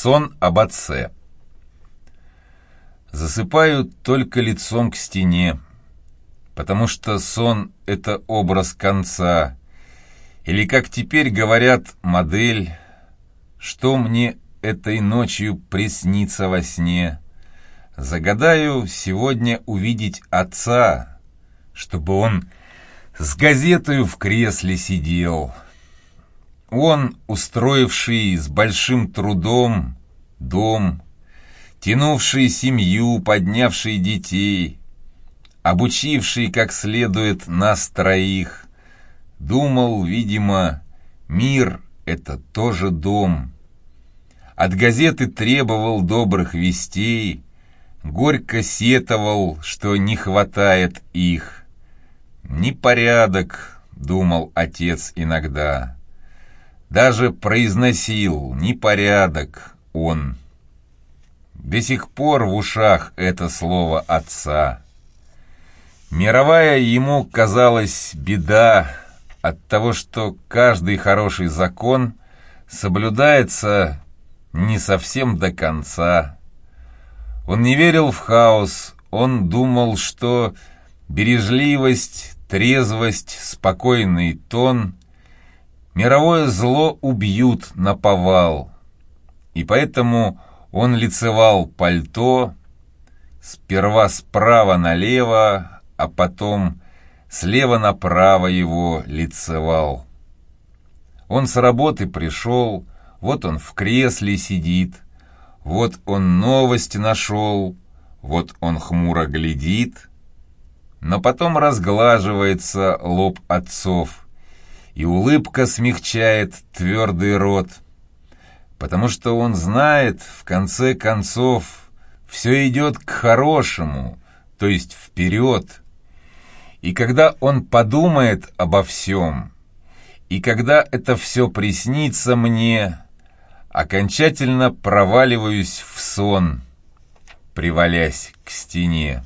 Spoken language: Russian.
Сон об отце. Засыпаю только лицом к стене, потому что сон — это образ конца, или, как теперь говорят, модель, что мне этой ночью приснится во сне. Загадаю сегодня увидеть отца, чтобы он с газетою в кресле сидел». Он, устроивший с большим трудом дом, тянувший семью, поднявший детей, обучивший как следует нас троих, думал, видимо, мир — это тоже дом. От газеты требовал добрых вестей, горько сетовал, что не хватает их. «Непорядок», — думал отец иногда, — даже произносил «непорядок» он. До сих пор в ушах это слово отца. Мировая ему казалась беда от того, что каждый хороший закон соблюдается не совсем до конца. Он не верил в хаос, он думал, что бережливость, трезвость, спокойный тон Мировое зло убьют на повал. И поэтому он лицевал пальто, сперва справа налево, а потом слева направо его лицевал. Он с работы пришел, вот он в кресле сидит, вот он новости нашел, вот он хмуро глядит, но потом разглаживается лоб отцов — и улыбка смягчает твердый рот, потому что он знает, в конце концов, все идет к хорошему, то есть вперед. И когда он подумает обо всем, и когда это все приснится мне, окончательно проваливаюсь в сон, привалясь к стене.